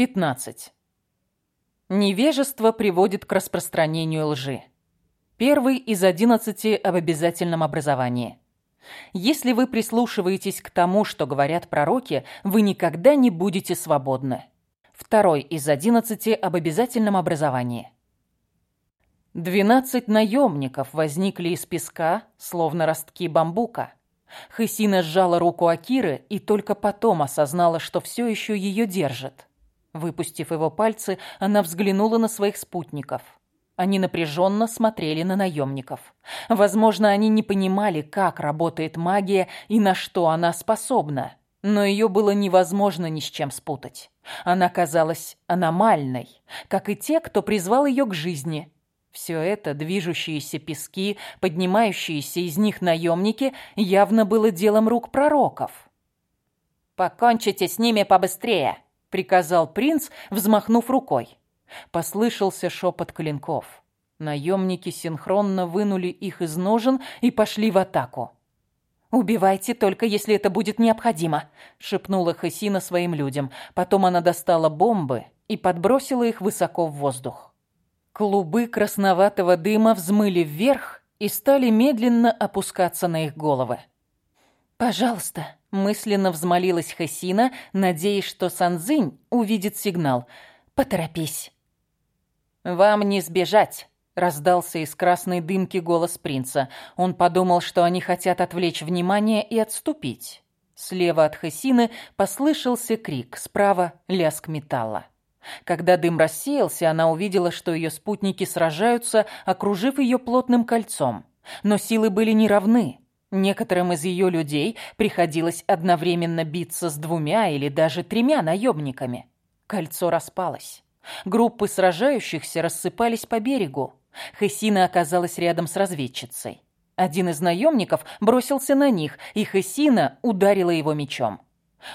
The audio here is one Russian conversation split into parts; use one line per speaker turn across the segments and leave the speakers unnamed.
15. Невежество приводит к распространению лжи. Первый из одиннадцати об обязательном образовании. Если вы прислушиваетесь к тому, что говорят пророки, вы никогда не будете свободны. Второй из одиннадцати об обязательном образовании. Двенадцать наемников возникли из песка, словно ростки бамбука. Хысина сжала руку Акиры и только потом осознала, что все еще ее держит. Выпустив его пальцы, она взглянула на своих спутников. Они напряженно смотрели на наемников. Возможно, они не понимали, как работает магия и на что она способна. Но ее было невозможно ни с чем спутать. Она казалась аномальной, как и те, кто призвал ее к жизни. Все это, движущиеся пески, поднимающиеся из них наемники, явно было делом рук пророков. «Покончите с ними побыстрее!» — приказал принц, взмахнув рукой. Послышался шепот клинков. Наемники синхронно вынули их из ножен и пошли в атаку. «Убивайте только, если это будет необходимо», — шепнула Хасина своим людям. Потом она достала бомбы и подбросила их высоко в воздух. Клубы красноватого дыма взмыли вверх и стали медленно опускаться на их головы. «Пожалуйста», — мысленно взмолилась Хасина, надеясь, что Санзинь увидит сигнал. «Поторопись». «Вам не сбежать», — раздался из красной дымки голос принца. Он подумал, что они хотят отвлечь внимание и отступить. Слева от Хасины послышался крик, справа — лязг металла. Когда дым рассеялся, она увидела, что ее спутники сражаются, окружив ее плотным кольцом. Но силы были неравны. Некоторым из ее людей приходилось одновременно биться с двумя или даже тремя наемниками. Кольцо распалось. Группы сражающихся рассыпались по берегу. Хессина оказалась рядом с разведчицей. Один из наемников бросился на них, и Хессина ударила его мечом.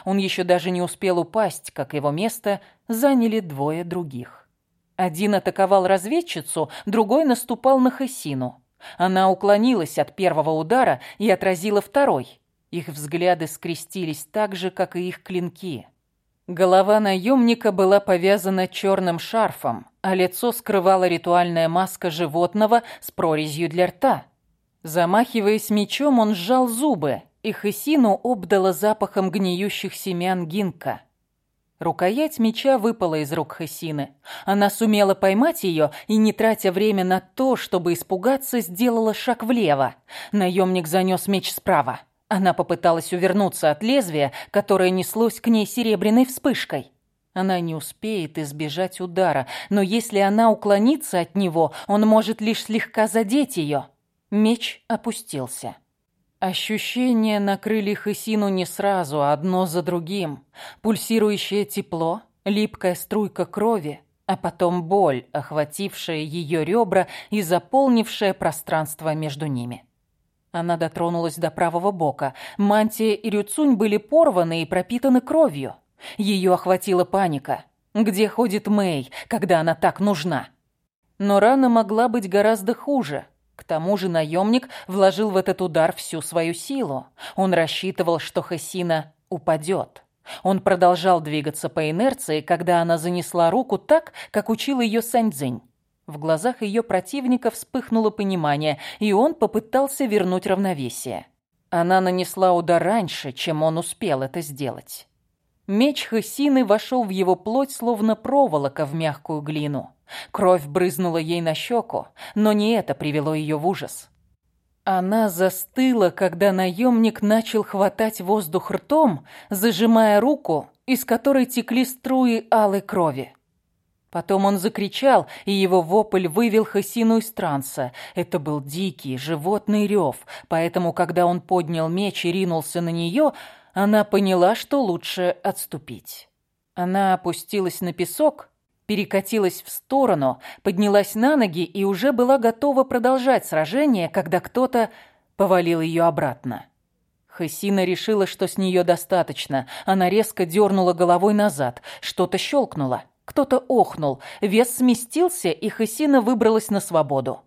Он еще даже не успел упасть, как его место заняли двое других. Один атаковал разведчицу, другой наступал на Хессину. Она уклонилась от первого удара и отразила второй. Их взгляды скрестились так же, как и их клинки. Голова наемника была повязана черным шарфом, а лицо скрывала ритуальная маска животного с прорезью для рта. Замахиваясь мечом, он сжал зубы, и Хесину обдала запахом гниющих семян гинка. Рукоять меча выпала из рук Хасины. Она сумела поймать ее и, не тратя время на то, чтобы испугаться, сделала шаг влево. Наемник занес меч справа. Она попыталась увернуться от лезвия, которое неслось к ней серебряной вспышкой. Она не успеет избежать удара, но если она уклонится от него, он может лишь слегка задеть ее. Меч опустился. Ощущения накрыли Хысину не сразу, а одно за другим. Пульсирующее тепло, липкая струйка крови, а потом боль, охватившая ее ребра и заполнившая пространство между ними. Она дотронулась до правого бока. Мантия и Рюцунь были порваны и пропитаны кровью. Ее охватила паника. Где ходит Мэй, когда она так нужна? Но рана могла быть гораздо хуже. К тому же наемник вложил в этот удар всю свою силу. Он рассчитывал, что Хасина упадет. Он продолжал двигаться по инерции, когда она занесла руку так, как учил ее Саньцзинь. В глазах ее противника вспыхнуло понимание, и он попытался вернуть равновесие. Она нанесла удар раньше, чем он успел это сделать. Меч Хасины вошел в его плоть, словно проволока в мягкую глину. Кровь брызнула ей на щеку, но не это привело ее в ужас. Она застыла, когда наемник начал хватать воздух ртом, зажимая руку, из которой текли струи алой крови. Потом он закричал, и его вопль вывел Хасину из транса. Это был дикий, животный рев, поэтому, когда он поднял меч и ринулся на нее, она поняла, что лучше отступить. Она опустилась на песок, перекатилась в сторону, поднялась на ноги и уже была готова продолжать сражение, когда кто-то повалил ее обратно. Хасина решила, что с нее достаточно. Она резко дернула головой назад. Что-то щелкнуло. Кто-то охнул. Вес сместился, и Хасина выбралась на свободу.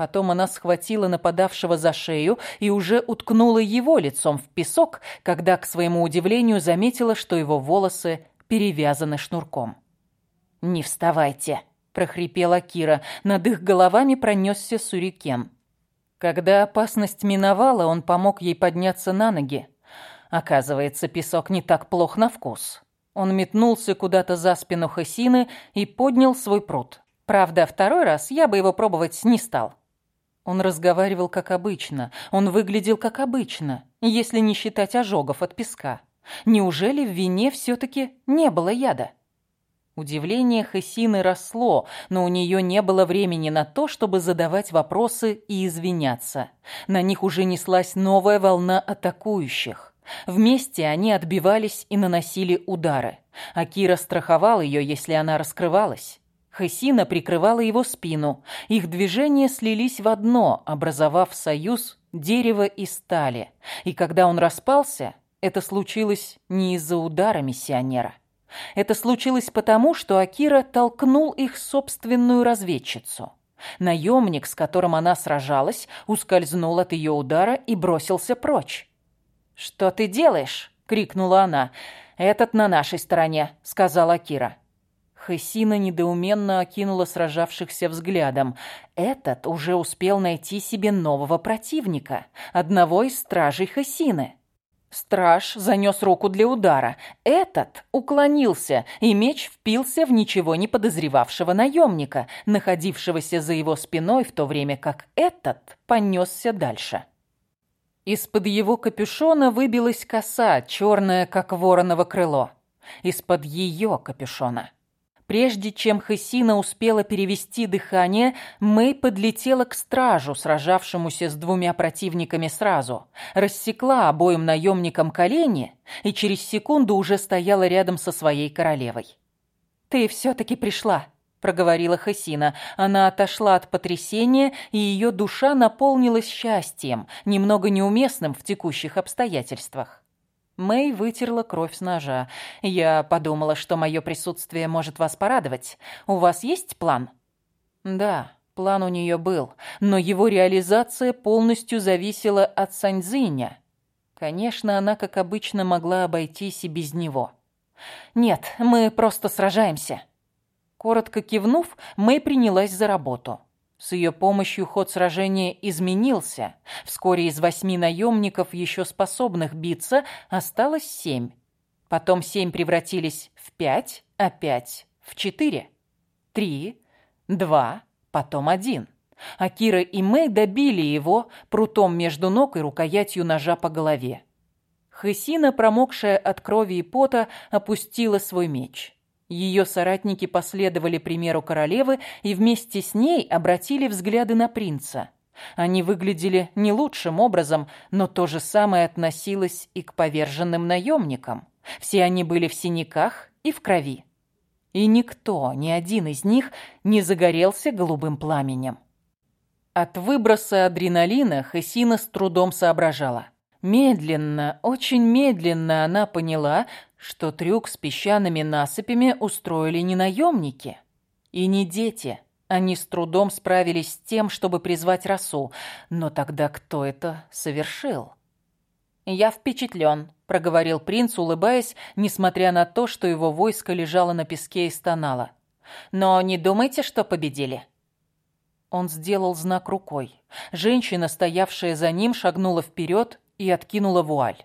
Потом она схватила нападавшего за шею и уже уткнула его лицом в песок, когда, к своему удивлению, заметила, что его волосы перевязаны шнурком. «Не вставайте!» – прохрипела Кира. Над их головами пронесся сурикен. Когда опасность миновала, он помог ей подняться на ноги. Оказывается, песок не так плох на вкус. Он метнулся куда-то за спину Хасины и поднял свой пруд. Правда, второй раз я бы его пробовать не стал. Он разговаривал как обычно, он выглядел как обычно, если не считать ожогов от песка. Неужели в вине все-таки не было яда? Удивление Хасины росло, но у нее не было времени на то, чтобы задавать вопросы и извиняться. На них уже неслась новая волна атакующих. Вместе они отбивались и наносили удары. Акира страховал ее, если она раскрывалась. Хасина прикрывала его спину. Их движения слились в одно, образовав союз дерева и стали. И когда он распался, это случилось не из-за удара миссионера. Это случилось потому, что Акира толкнул их собственную разведчицу. Наемник, с которым она сражалась, ускользнул от ее удара и бросился прочь. «Что ты делаешь?» — крикнула она. «Этот на нашей стороне», — сказала Акира. Хесина недоуменно окинула сражавшихся взглядом. Этот уже успел найти себе нового противника, одного из стражей Хесины. Страж занес руку для удара. Этот уклонился, и меч впился в ничего не подозревавшего наемника, находившегося за его спиной, в то время как этот понесся дальше. Из-под его капюшона выбилась коса, черная, как вороново крыло. Из-под ее капюшона. Прежде чем Хесина успела перевести дыхание, Мэй подлетела к стражу, сражавшемуся с двумя противниками сразу, рассекла обоим наемникам колени и через секунду уже стояла рядом со своей королевой. «Ты все-таки пришла», — проговорила Хесина. Она отошла от потрясения, и ее душа наполнилась счастьем, немного неуместным в текущих обстоятельствах. Мэй вытерла кровь с ножа. «Я подумала, что мое присутствие может вас порадовать. У вас есть план?» «Да, план у нее был, но его реализация полностью зависела от Саньзиня. Конечно, она, как обычно, могла обойтись и без него. «Нет, мы просто сражаемся». Коротко кивнув, Мэй принялась за работу. С ее помощью ход сражения изменился. Вскоре из восьми наемников, еще способных биться, осталось семь. Потом семь превратились в пять, а пять в четыре. Три, два, потом один. А Кира и Мэй добили его прутом между ног и рукоятью ножа по голове. Хысина, промокшая от крови и пота, опустила свой меч. Ее соратники последовали примеру королевы и вместе с ней обратили взгляды на принца. Они выглядели не лучшим образом, но то же самое относилось и к поверженным наемникам. Все они были в синяках и в крови. И никто, ни один из них, не загорелся голубым пламенем. От выброса адреналина Хесина с трудом соображала. Медленно, очень медленно она поняла, что трюк с песчаными насыпями устроили не наемники и не дети. Они с трудом справились с тем, чтобы призвать росу. Но тогда кто это совершил? «Я впечатлен», — проговорил принц, улыбаясь, несмотря на то, что его войско лежало на песке и стонало. «Но не думайте, что победили». Он сделал знак рукой. Женщина, стоявшая за ним, шагнула вперед и откинула вуаль.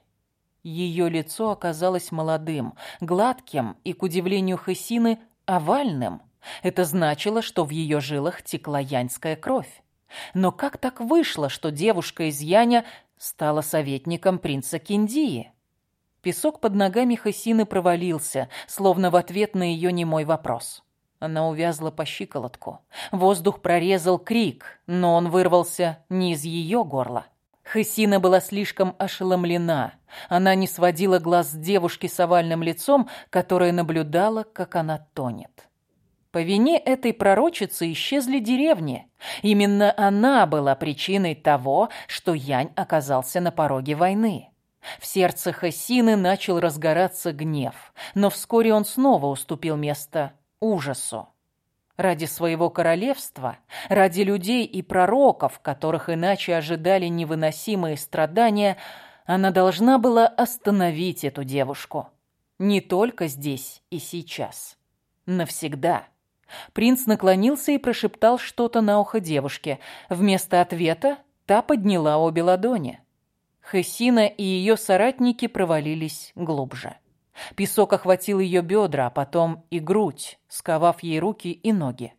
Ее лицо оказалось молодым, гладким и, к удивлению Хесины, овальным. Это значило, что в ее жилах текла яньская кровь. Но как так вышло, что девушка из Яня стала советником принца Киндии? Песок под ногами Хасины провалился, словно в ответ на ее немой вопрос. Она увязла по щиколотку. Воздух прорезал крик, но он вырвался не из ее горла. Хысина была слишком ошеломлена. Она не сводила глаз с девушки с овальным лицом, которая наблюдала, как она тонет. По вине этой пророчицы исчезли деревни. Именно она была причиной того, что Янь оказался на пороге войны. В сердце Хасины начал разгораться гнев, но вскоре он снова уступил место ужасу. Ради своего королевства, ради людей и пророков, которых иначе ожидали невыносимые страдания, она должна была остановить эту девушку. Не только здесь и сейчас. Навсегда. Принц наклонился и прошептал что-то на ухо девушке. Вместо ответа та подняла обе ладони. Хессина и ее соратники провалились глубже. Песок охватил ее бедра, а потом и грудь, сковав ей руки и ноги.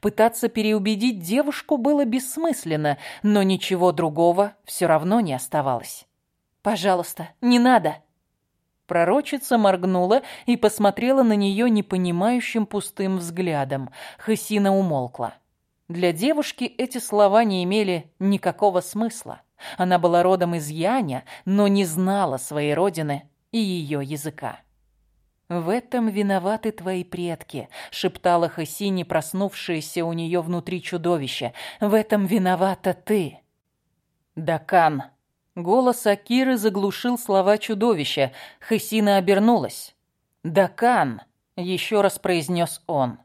Пытаться переубедить девушку было бессмысленно, но ничего другого все равно не оставалось. «Пожалуйста, не надо!» Пророчица моргнула и посмотрела на нее непонимающим пустым взглядом. Хасина умолкла. Для девушки эти слова не имели никакого смысла. Она была родом из Яня, но не знала своей родины и ее языка. «В этом виноваты твои предки», — шептала Хасине проснувшееся у нее внутри чудовище. «В этом виновата ты». «Дакан», Голос Акиры заглушил слова чудовища. Хесина обернулась. «Дакан!» — еще раз произнес он.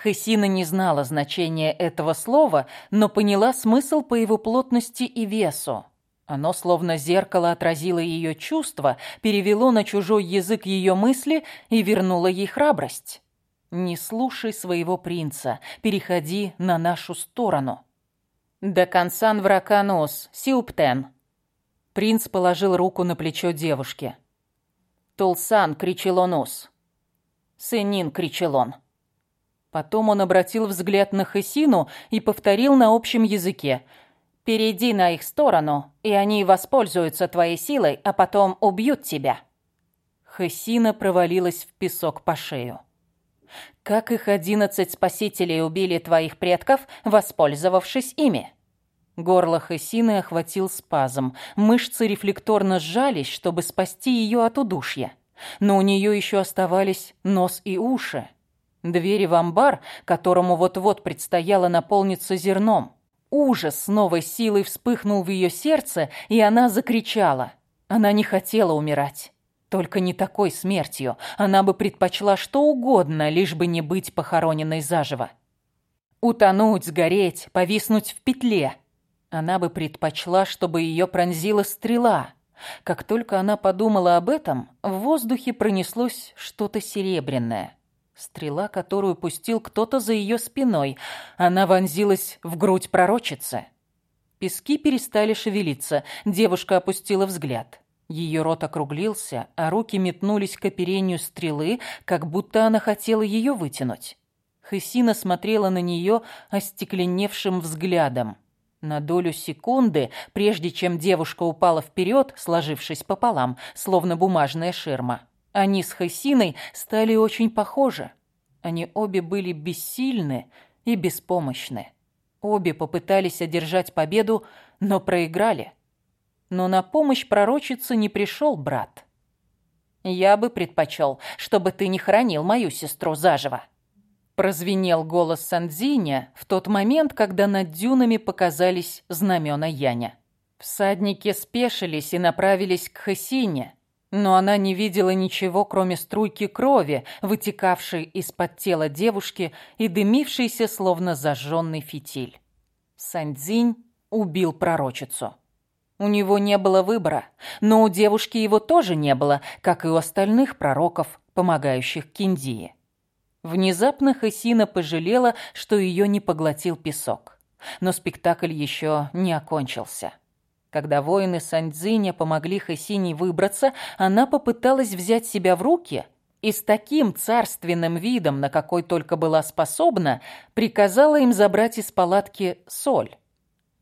Хесина не знала значения этого слова, но поняла смысл по его плотности и весу. Оно словно зеркало отразило ее чувства, перевело на чужой язык ее мысли и вернуло ей храбрость. «Не слушай своего принца, переходи на нашу сторону». «Дакансан враканос, сиуптен», Принц положил руку на плечо девушки. «Тулсан!» — кричал он ус. «Сынин!» — кричал он. Потом он обратил взгляд на Хесину и повторил на общем языке. «Перейди на их сторону, и они воспользуются твоей силой, а потом убьют тебя». Хесина провалилась в песок по шею. «Как их одиннадцать спасителей убили твоих предков, воспользовавшись ими?» Горло Хессины охватил спазм. Мышцы рефлекторно сжались, чтобы спасти ее от удушья. Но у нее еще оставались нос и уши. Двери в амбар, которому вот-вот предстояло наполниться зерном. Ужас с новой силой вспыхнул в ее сердце, и она закричала. Она не хотела умирать. Только не такой смертью. Она бы предпочла что угодно, лишь бы не быть похороненной заживо. Утонуть, сгореть, повиснуть в петле – она бы предпочла, чтобы ее пронзила стрела. Как только она подумала об этом, в воздухе пронеслось что-то серебряное. Стрела, которую пустил кто-то за ее спиной. Она вонзилась в грудь пророчицы. Пески перестали шевелиться. Девушка опустила взгляд. Ее рот округлился, а руки метнулись к оперению стрелы, как будто она хотела ее вытянуть. Хысина смотрела на нее остекленевшим взглядом. На долю секунды, прежде чем девушка упала вперед, сложившись пополам, словно бумажная ширма, они с Хасиной стали очень похожи. Они обе были бессильны и беспомощны. Обе попытались одержать победу, но проиграли. Но на помощь пророчице не пришел брат. «Я бы предпочел, чтобы ты не хранил мою сестру заживо», Прозвенел голос Сандзиня в тот момент, когда над дюнами показались знамена Яня. Всадники спешились и направились к Хасине, но она не видела ничего, кроме струйки крови, вытекавшей из-под тела девушки и дымившейся, словно зажженный фитиль. Сандзинь убил пророчицу. У него не было выбора, но у девушки его тоже не было, как и у остальных пророков, помогающих Киндии. Внезапно Хасина пожалела, что ее не поглотил песок. Но спектакль еще не окончился. Когда воины Сандзиня помогли Хасине выбраться, она попыталась взять себя в руки и с таким царственным видом, на какой только была способна, приказала им забрать из палатки соль.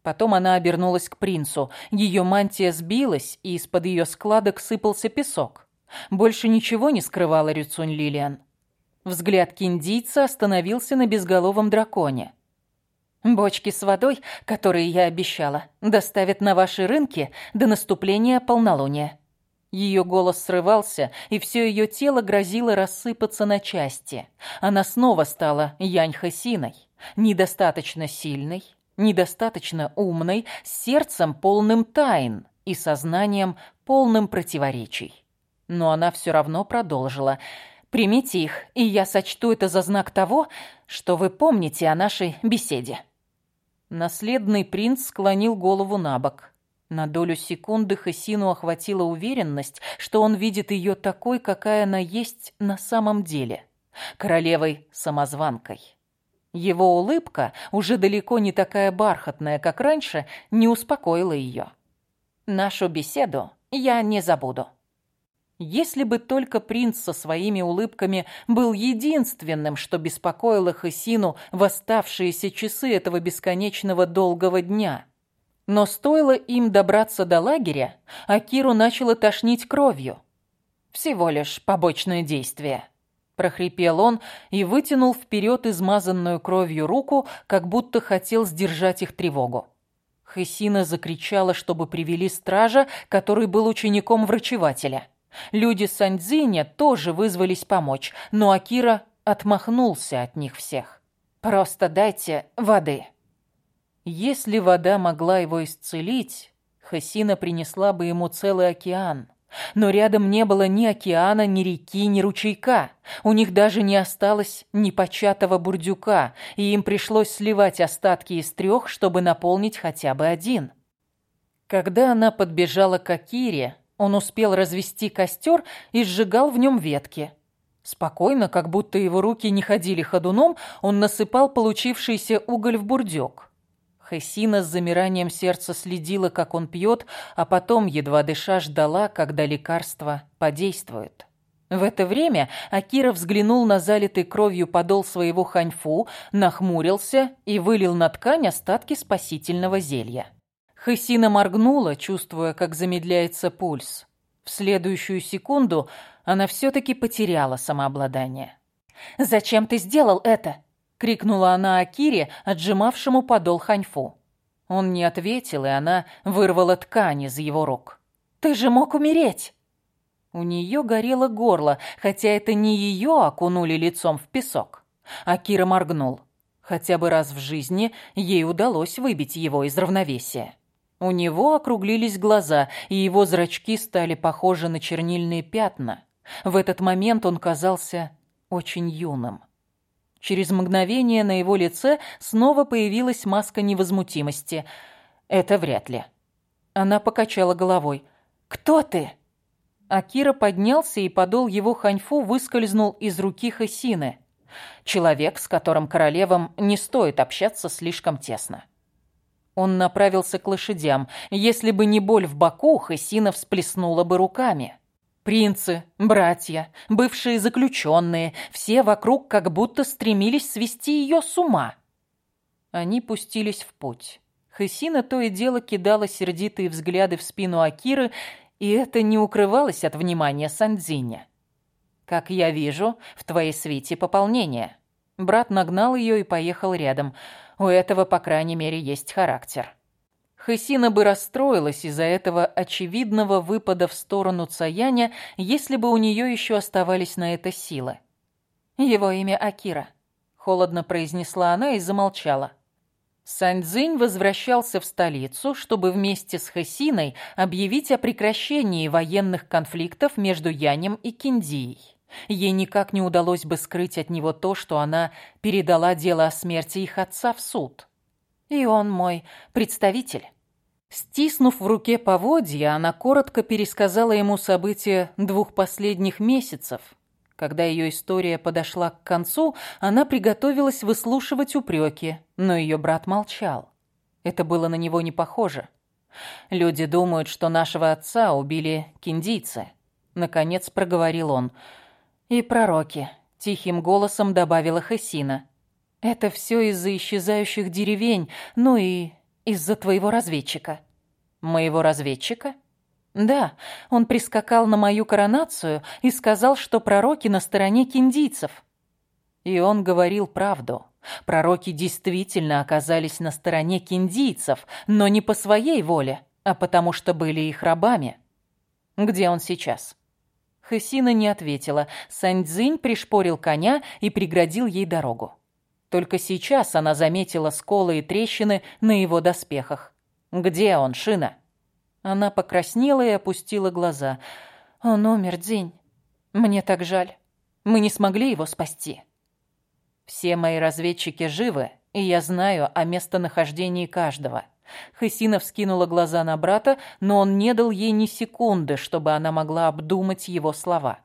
Потом она обернулась к принцу. Ее мантия сбилась, и из-под ее складок сыпался песок. Больше ничего не скрывала Рюцунь Лилиан. Взгляд киндийца остановился на безголовом драконе. «Бочки с водой, которые я обещала, доставят на ваши рынки до наступления полнолуния». Ее голос срывался, и все ее тело грозило рассыпаться на части. Она снова стала Янь-Хасиной, недостаточно сильной, недостаточно умной, с сердцем полным тайн и сознанием полным противоречий. Но она все равно продолжила – Примите их, и я сочту это за знак того, что вы помните о нашей беседе». Наследный принц склонил голову на бок. На долю секунды Хасину охватила уверенность, что он видит ее такой, какая она есть на самом деле. королевой-самозванкой. Его улыбка, уже далеко не такая бархатная, как раньше, не успокоила ее. «Нашу беседу я не забуду». Если бы только принц со своими улыбками был единственным, что беспокоило Хасину в оставшиеся часы этого бесконечного долгого дня. Но стоило им добраться до лагеря, Акиру начало тошнить кровью. Всего лишь побочное действие прохрипел он и вытянул вперед измазанную кровью руку, как будто хотел сдержать их тревогу. Хесина закричала, чтобы привели стража, который был учеником врачевателя. Люди Сандзиня тоже вызвались помочь, но Акира отмахнулся от них всех. «Просто дайте воды». Если вода могла его исцелить, Хасина принесла бы ему целый океан. Но рядом не было ни океана, ни реки, ни ручейка. У них даже не осталось ни початого бурдюка, и им пришлось сливать остатки из трех, чтобы наполнить хотя бы один. Когда она подбежала к Акире, он успел развести костер и сжигал в нем ветки. Спокойно, как будто его руки не ходили ходуном, он насыпал получившийся уголь в бурдюк. Хессина с замиранием сердца следила, как он пьет, а потом, едва дыша, ждала, когда лекарство подействует. В это время Акира взглянул на залитый кровью подол своего ханьфу, нахмурился и вылил на ткань остатки спасительного зелья. Хысина моргнула, чувствуя, как замедляется пульс. В следующую секунду она все-таки потеряла самообладание. «Зачем ты сделал это?» крикнула она Акире, отжимавшему подол ханьфу. Он не ответил, и она вырвала ткань из его рук. «Ты же мог умереть!» У нее горело горло, хотя это не ее окунули лицом в песок. Акира моргнул. Хотя бы раз в жизни ей удалось выбить его из равновесия. У него округлились глаза, и его зрачки стали похожи на чернильные пятна. В этот момент он казался очень юным. Через мгновение на его лице снова появилась маска невозмутимости. Это вряд ли. Она покачала головой. «Кто ты?» Акира поднялся, и подол его ханьфу выскользнул из руки Хасины. Человек, с которым королевам не стоит общаться слишком тесно. Он направился к лошадям. Если бы не боль в боку, Хасина всплеснула бы руками. Принцы, братья, бывшие заключенные, все вокруг как будто стремились свести ее с ума. Они пустились в путь. Хысина то и дело кидала сердитые взгляды в спину Акиры, и это не укрывалось от внимания Сандзиня. «Как я вижу, в твоей свите пополнение». Брат нагнал ее и поехал рядом. У этого, по крайней мере, есть характер. Хысина бы расстроилась из-за этого очевидного выпада в сторону Цаяня, если бы у нее еще оставались на это силы. «Его имя Акира», — холодно произнесла она и замолчала. Саньцзинь возвращался в столицу, чтобы вместе с Хэсиной объявить о прекращении военных конфликтов между Янем и Киндией. Ей никак не удалось бы скрыть от него то, что она передала дело о смерти их отца в суд. И он мой представитель. Стиснув в руке поводья, она коротко пересказала ему события двух последних месяцев. Когда ее история подошла к концу, она приготовилась выслушивать упреки, но ее брат молчал. Это было на него не похоже. «Люди думают, что нашего отца убили киндийцы», — наконец проговорил он. «И пророки», — тихим голосом добавила Хесина. Это все из-за исчезающих деревень, ну и из-за твоего разведчика. Моего разведчика? Да, он прискакал на мою коронацию и сказал, что пророки на стороне киндийцев. И он говорил правду. Пророки действительно оказались на стороне киндийцев, но не по своей воле, а потому что были их рабами. Где он сейчас? Хысина не ответила. Сандзинь пришпорил коня и преградил ей дорогу. Только сейчас она заметила сколы и трещины на его доспехах. «Где он, Шина?» Она покраснела и опустила глаза. «Он умер, Дзинь. Мне так жаль. Мы не смогли его спасти». «Все мои разведчики живы, и я знаю о местонахождении каждого». Хысина вскинула глаза на брата, но он не дал ей ни секунды, чтобы она могла обдумать его слова.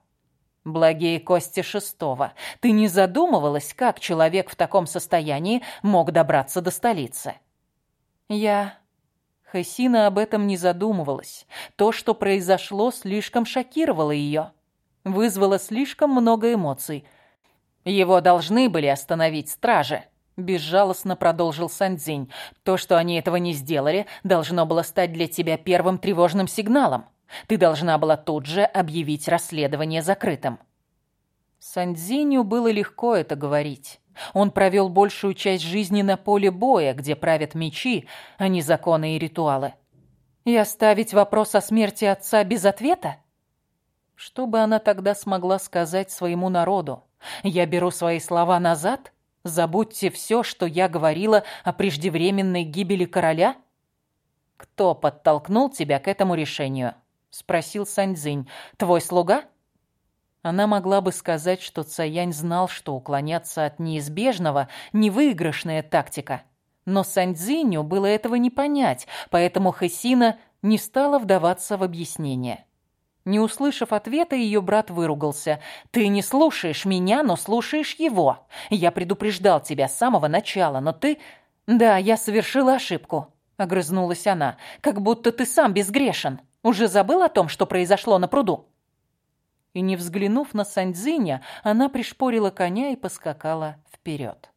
Благие кости шестого. Ты не задумывалась, как человек в таком состоянии мог добраться до столицы? Я... Хасина об этом не задумывалась. То, что произошло, слишком шокировало ее. Вызвало слишком много эмоций. Его должны были остановить стражи. Безжалостно продолжил Сандзинь. То, что они этого не сделали, должно было стать для тебя первым тревожным сигналом. Ты должна была тут же объявить расследование закрытым. Сандзиню было легко это говорить. Он провел большую часть жизни на поле боя, где правят мечи, а не законы и ритуалы. И оставить вопрос о смерти отца без ответа? Что бы она тогда смогла сказать своему народу? Я беру свои слова назад? Забудьте все, что я говорила о преждевременной гибели короля? Кто подтолкнул тебя к этому решению? Спросил Саньцзинь. Твой слуга? Она могла бы сказать, что Цаянь знал, что уклоняться от неизбежного – невыигрышная тактика. Но Саньцзиню было этого не понять, поэтому Хэсина не стала вдаваться в объяснение. Не услышав ответа, ее брат выругался. «Ты не слушаешь меня, но слушаешь его. Я предупреждал тебя с самого начала, но ты...» «Да, я совершила ошибку», — огрызнулась она. «Как будто ты сам безгрешен. Уже забыл о том, что произошло на пруду?» И не взглянув на Сандзиня, она пришпорила коня и поскакала вперед.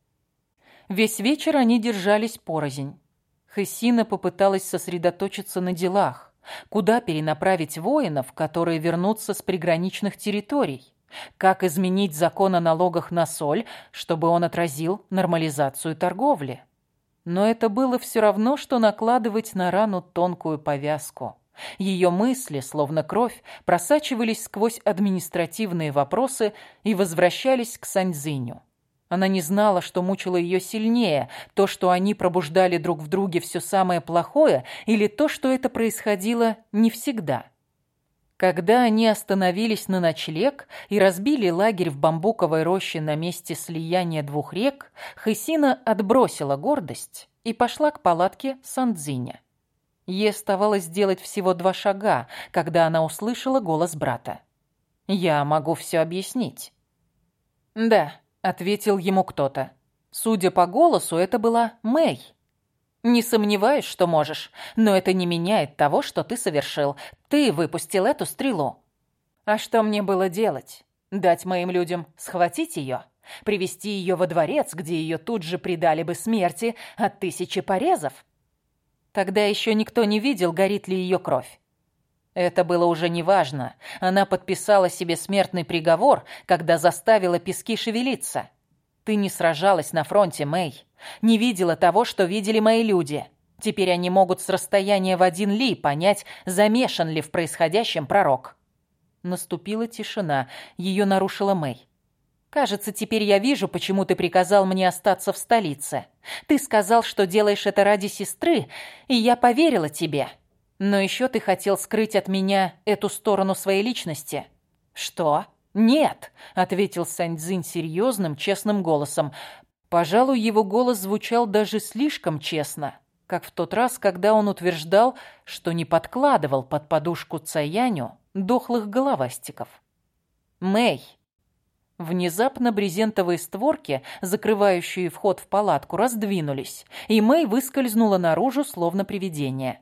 Весь вечер они держались порознь. Хессина попыталась сосредоточиться на делах. Куда перенаправить воинов, которые вернутся с приграничных территорий? Как изменить закон о налогах на соль, чтобы он отразил нормализацию торговли? Но это было все равно, что накладывать на рану тонкую повязку. Ее мысли, словно кровь, просачивались сквозь административные вопросы и возвращались к Саньцзиню. Она не знала, что мучило ее сильнее, то, что они пробуждали друг в друге все самое плохое, или то, что это происходило не всегда. Когда они остановились на ночлег и разбили лагерь в бамбуковой роще на месте слияния двух рек, Хысина отбросила гордость и пошла к палатке Сандзиня. Ей оставалось сделать всего два шага, когда она услышала голос брата. «Я могу все объяснить». «Да», ответил ему кто-то. Судя по голосу, это была Мэй. Не сомневаюсь, что можешь, но это не меняет того, что ты совершил. Ты выпустил эту стрелу. А что мне было делать? Дать моим людям схватить ее? Привести ее во дворец, где ее тут же предали бы смерти от тысячи порезов? Тогда еще никто не видел, горит ли ее кровь. Это было уже неважно. Она подписала себе смертный приговор, когда заставила пески шевелиться. Ты не сражалась на фронте, Мэй. Не видела того, что видели мои люди. Теперь они могут с расстояния в один ли понять, замешан ли в происходящем пророк. Наступила тишина. Ее нарушила Мэй. «Кажется, теперь я вижу, почему ты приказал мне остаться в столице. Ты сказал, что делаешь это ради сестры, и я поверила тебе. Но еще ты хотел скрыть от меня эту сторону своей личности. Что? Нет, ответил Саньцзинь серьезным, честным голосом. Пожалуй, его голос звучал даже слишком честно, как в тот раз, когда он утверждал, что не подкладывал под подушку Цаяню дохлых головастиков. Мэй. Внезапно брезентовые створки, закрывающие вход в палатку, раздвинулись, и Мэй выскользнула наружу, словно привидение.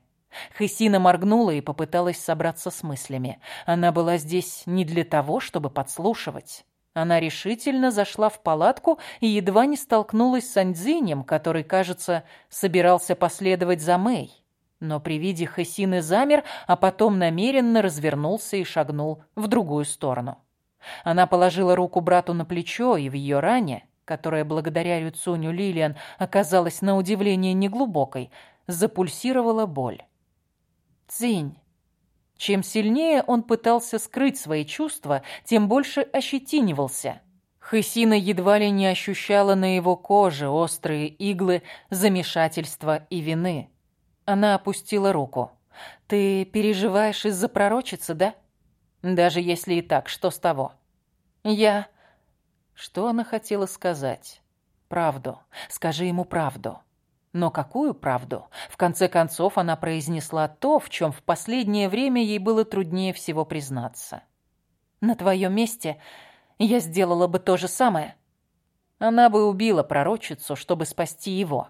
Хысина моргнула и попыталась собраться с мыслями. Она была здесь не для того, чтобы подслушивать. Она решительно зашла в палатку и едва не столкнулась с Андзинем, который, кажется, собирался последовать за Мэй. Но при виде Хысины замер, а потом намеренно развернулся и шагнул в другую сторону. Она положила руку брату на плечо, и в ее ране, которая благодаря Рюцуню Лилиан оказалась на удивление неглубокой, запульсировала боль. Цинь. Чем сильнее он пытался скрыть свои чувства, тем больше ощетинивался. Хысина едва ли не ощущала на его коже острые иглы замешательства и вины. Она опустила руку. «Ты переживаешь из-за пророчицы, да? Даже если и так, что с того?» «Я...» Что она хотела сказать? «Правду. Скажи ему правду». Но какую правду? В конце концов, она произнесла то, в чем в последнее время ей было труднее всего признаться. На твоем месте я сделала бы то же самое. Она бы убила пророчицу, чтобы спасти его.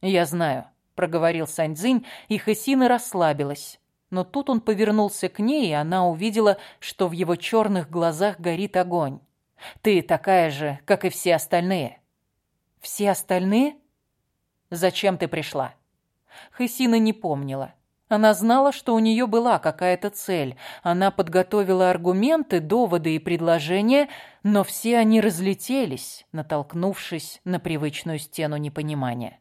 Я знаю, проговорил Саньцзинь, и Хэсина расслабилась. Но тут он повернулся к ней, и она увидела, что в его черных глазах горит огонь. Ты такая же, как и все остальные. Все остальные? Зачем ты пришла? Хэсина не помнила. Она знала, что у нее была какая-то цель. Она подготовила аргументы, доводы и предложения, но все они разлетелись, натолкнувшись на привычную стену непонимания.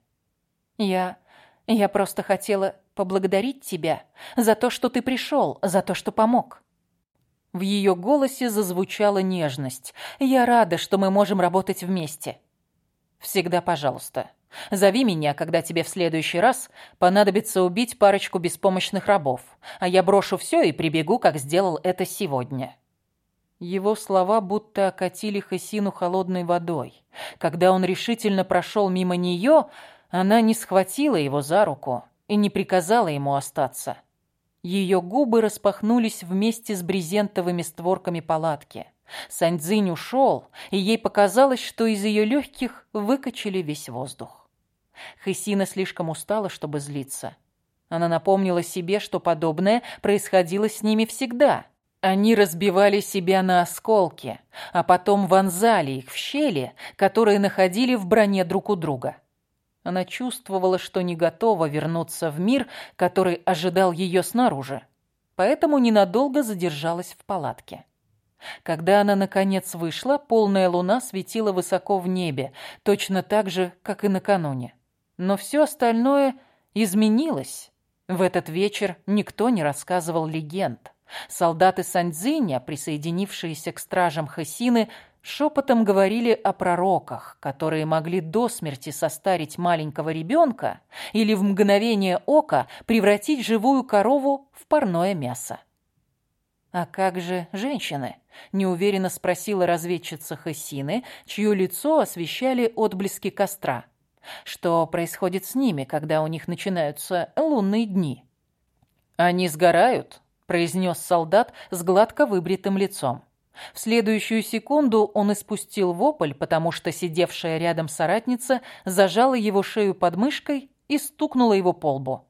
«Я... я просто хотела поблагодарить тебя за то, что ты пришел, за то, что помог». В ее голосе зазвучала нежность. «Я рада, что мы можем работать вместе». «Всегда пожалуйста», Зови меня, когда тебе в следующий раз понадобится убить парочку беспомощных рабов, а я брошу все и прибегу, как сделал это сегодня». Его слова будто окатили Хасину холодной водой. Когда он решительно прошел мимо нее, она не схватила его за руку и не приказала ему остаться. Ее губы распахнулись вместе с брезентовыми створками палатки. Саньцзинь ушел, и ей показалось, что из ее легких выкачали весь воздух. Хэсина слишком устала, чтобы злиться. Она напомнила себе, что подобное происходило с ними всегда. Они разбивали себя на осколки, а потом вонзали их в щели, которые находили в броне друг у друга. Она чувствовала, что не готова вернуться в мир, который ожидал ее снаружи, поэтому ненадолго задержалась в палатке. Когда она, наконец, вышла, полная луна светила высоко в небе, точно так же, как и накануне. Но все остальное изменилось. В этот вечер никто не рассказывал легенд. Солдаты Сандзиня, присоединившиеся к стражам Хасины, шепотом говорили о пророках, которые могли до смерти состарить маленького ребенка или в мгновение ока превратить живую корову в парное мясо. «А как же женщины?» – неуверенно спросила разведчица Хасины, чье лицо освещали отблески костра. «Что происходит с ними, когда у них начинаются лунные дни?» «Они сгорают», – произнес солдат с гладко выбритым лицом. В следующую секунду он испустил вопль, потому что сидевшая рядом соратница зажала его шею под мышкой и стукнула его по лбу.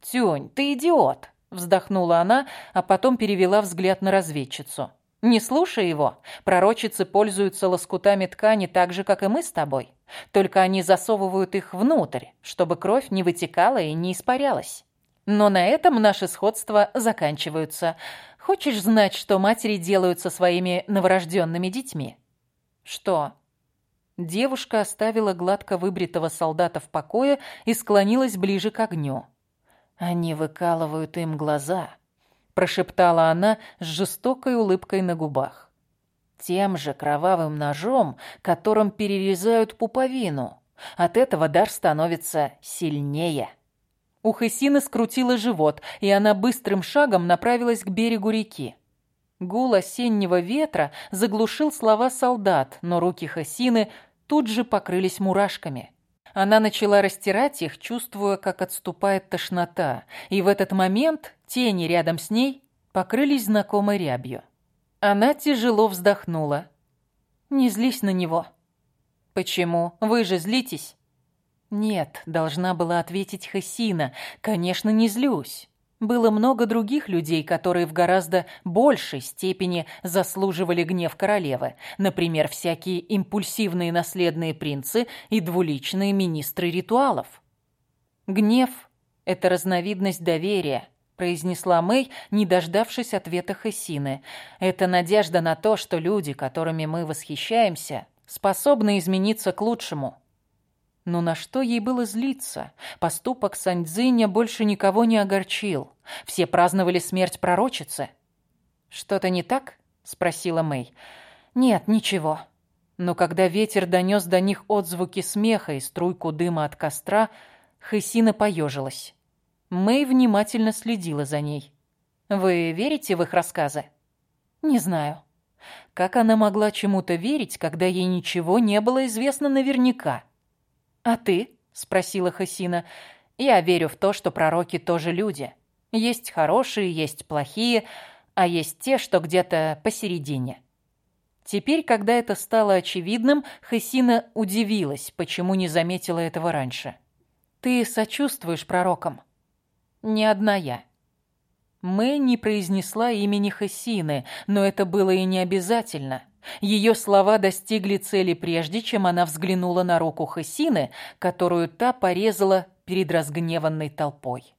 «Тюнь, ты идиот!» Вздохнула она, а потом перевела взгляд на разведчицу. «Не слушай его. Пророчицы пользуются лоскутами ткани так же, как и мы с тобой. Только они засовывают их внутрь, чтобы кровь не вытекала и не испарялась. Но на этом наши сходства заканчиваются. Хочешь знать, что матери делают со своими новорожденными детьми?» «Что?» Девушка оставила гладко выбритого солдата в покое и склонилась ближе к огню. «Они выкалывают им глаза», — прошептала она с жестокой улыбкой на губах. «Тем же кровавым ножом, которым перерезают пуповину. От этого дар становится сильнее». У Хесины скрутило живот, и она быстрым шагом направилась к берегу реки. Гул осеннего ветра заглушил слова солдат, но руки Хасины тут же покрылись мурашками. Она начала растирать их, чувствуя, как отступает тошнота, и в этот момент тени рядом с ней покрылись знакомой рябью. Она тяжело вздохнула. «Не злись на него». «Почему? Вы же злитесь?» «Нет», — должна была ответить Хасина. «Конечно, не злюсь. Было много других людей, которые в гораздо большей степени заслуживали гнев королевы. Например, всякие импульсивные наследные принцы и двуличные министры ритуалов. «Гнев — это разновидность доверия», — произнесла Мэй, не дождавшись ответа Хессины. «Это надежда на то, что люди, которыми мы восхищаемся, способны измениться к лучшему». Но на что ей было злиться? Поступок Сандзиня больше никого не огорчил. Все праздновали смерть пророчицы. «Что-то не так?» — спросила Мэй. «Нет, ничего». Но когда ветер донес до них отзвуки смеха и струйку дыма от костра, Хысина поежилась. Мэй внимательно следила за ней. «Вы верите в их рассказы?» «Не знаю». Как она могла чему-то верить, когда ей ничего не было известно наверняка? «А ты?» — спросила Хасина. «Я верю в то, что пророки тоже люди. Есть хорошие, есть плохие, а есть те, что где-то посередине. Теперь, когда это стало очевидным, Хесина удивилась, почему не заметила этого раньше. «Ты сочувствуешь пророкам?» «Не одна я». Мэй не произнесла имени Хесины, но это было и не обязательно. Ее слова достигли цели прежде, чем она взглянула на руку Хесины, которую та порезала перед разгневанной толпой.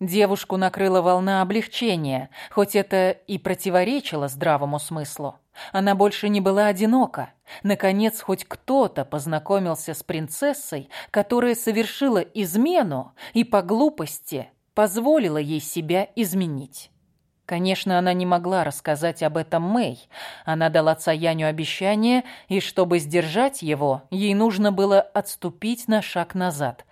Девушку накрыла волна облегчения, хоть это и противоречило здравому смыслу. Она больше не была одинока. Наконец, хоть кто-то познакомился с принцессой, которая совершила измену и по глупости позволила ей себя изменить. Конечно, она не могла рассказать об этом Мэй. Она дала Цаяню обещание, и чтобы сдержать его, ей нужно было отступить на шаг назад.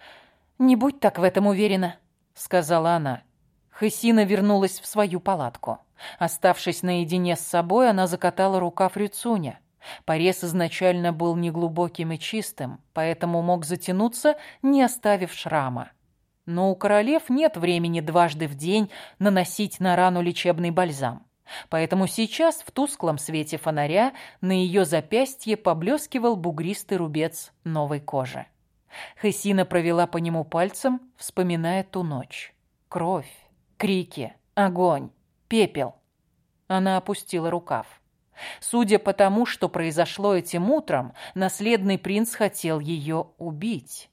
«Не будь так в этом уверена», — сказала она. Хысина вернулась в свою палатку. Оставшись наедине с собой, она закатала рукав Рюцуня. Порез изначально был неглубоким и чистым, поэтому мог затянуться, не оставив шрама. Но у королев нет времени дважды в день наносить на рану лечебный бальзам. Поэтому сейчас в тусклом свете фонаря на ее запястье поблескивал бугристый рубец новой кожи. Хесина провела по нему пальцем, вспоминая ту ночь. Кровь, крики, огонь, пепел. Она опустила рукав. Судя по тому, что произошло этим утром, наследный принц хотел ее убить.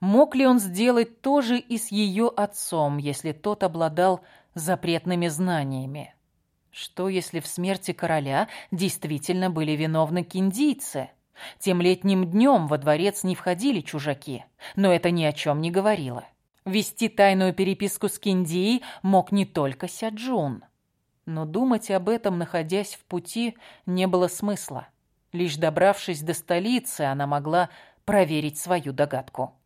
Мог ли он сделать то же и с ее отцом, если тот обладал запретными знаниями? Что, если в смерти короля действительно были виновны киндийцы? Тем летним днем во дворец не входили чужаки, но это ни о чем не говорило. Вести тайную переписку с Киндией мог не только Сяджун. Но думать об этом, находясь в пути, не было смысла. Лишь добравшись до столицы, она могла проверить свою догадку.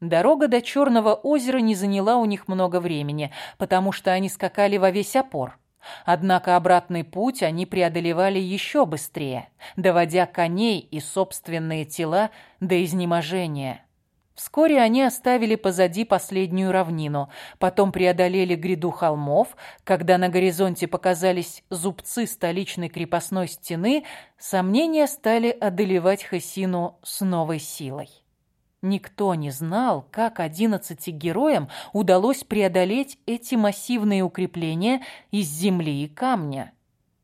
Дорога до Черного озера не заняла у них много времени, потому что они скакали во весь опор. Однако обратный путь они преодолевали еще быстрее, доводя коней и собственные тела до изнеможения. Вскоре они оставили позади последнюю равнину, потом преодолели гряду холмов. Когда на горизонте показались зубцы столичной крепостной стены, сомнения стали одолевать Хасину с новой силой. Никто не знал, как одиннадцати героям удалось преодолеть эти массивные укрепления из земли и камня.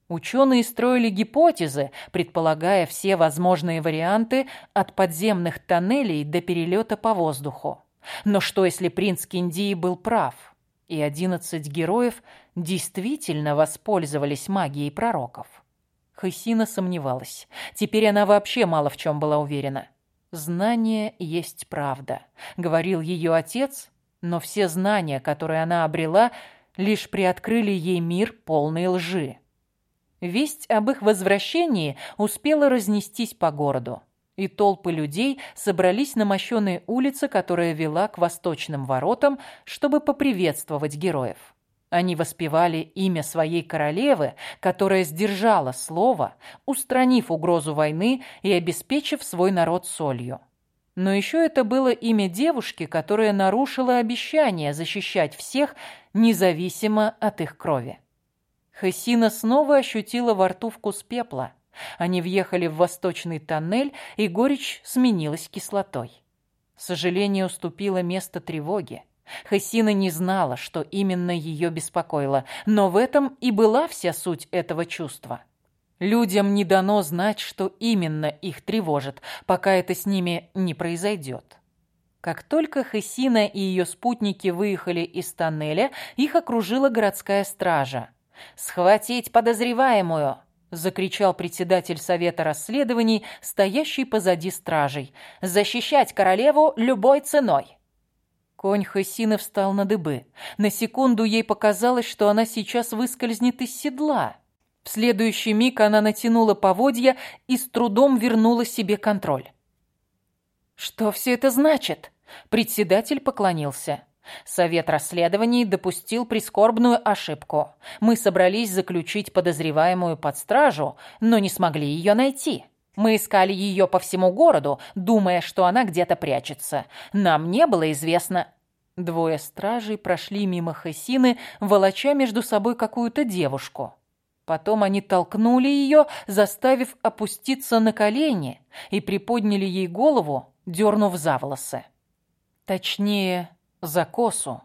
Ученые строили гипотезы, предполагая все возможные варианты от подземных тоннелей до перелета по воздуху. Но что, если принц Киндии был прав, и одиннадцать героев действительно воспользовались магией пророков? Хысина сомневалась. Теперь она вообще мало в чем была уверена. «Знание есть правда», — говорил ее отец, но все знания, которые она обрела, лишь приоткрыли ей мир полной лжи. Весть об их возвращении успела разнестись по городу, и толпы людей собрались на мощенной улице, которая вела к восточным воротам, чтобы поприветствовать героев. Они воспевали имя своей королевы, которая сдержала слово, устранив угрозу войны и обеспечив свой народ солью. Но еще это было имя девушки, которая нарушила обещание защищать всех, независимо от их крови. Хессина снова ощутила во рту вкус пепла. Они въехали в восточный тоннель, и горечь сменилась кислотой. Сожаление уступило место тревоге. Хасина не знала, что именно ее беспокоило, но в этом и была вся суть этого чувства. Людям не дано знать, что именно их тревожит, пока это с ними не произойдет. Как только Хессина и ее спутники выехали из тоннеля, их окружила городская стража. «Схватить подозреваемую!» – закричал председатель Совета расследований, стоящий позади стражей. «Защищать королеву любой ценой!» Конь Хасины встал на дыбы. На секунду ей показалось, что она сейчас выскользнет из седла. В следующий миг она натянула поводья и с трудом вернула себе контроль. «Что все это значит?» Председатель поклонился. Совет расследований допустил прискорбную ошибку. Мы собрались заключить подозреваемую под стражу, но не смогли ее найти. Мы искали ее по всему городу, думая, что она где-то прячется. Нам не было известно... Двое стражей прошли мимо Хессины, волоча между собой какую-то девушку. Потом они толкнули ее, заставив опуститься на колени, и приподняли ей голову, дернув за волосы. Точнее, за косу.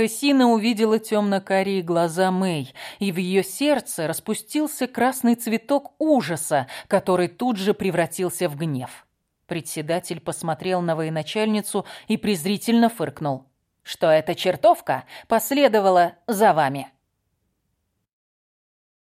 Хессина увидела темно-карие глаза Мэй, и в ее сердце распустился красный цветок ужаса, который тут же превратился в гнев. Председатель посмотрел на военачальницу и презрительно фыркнул. «Что эта чертовка последовала за вами?»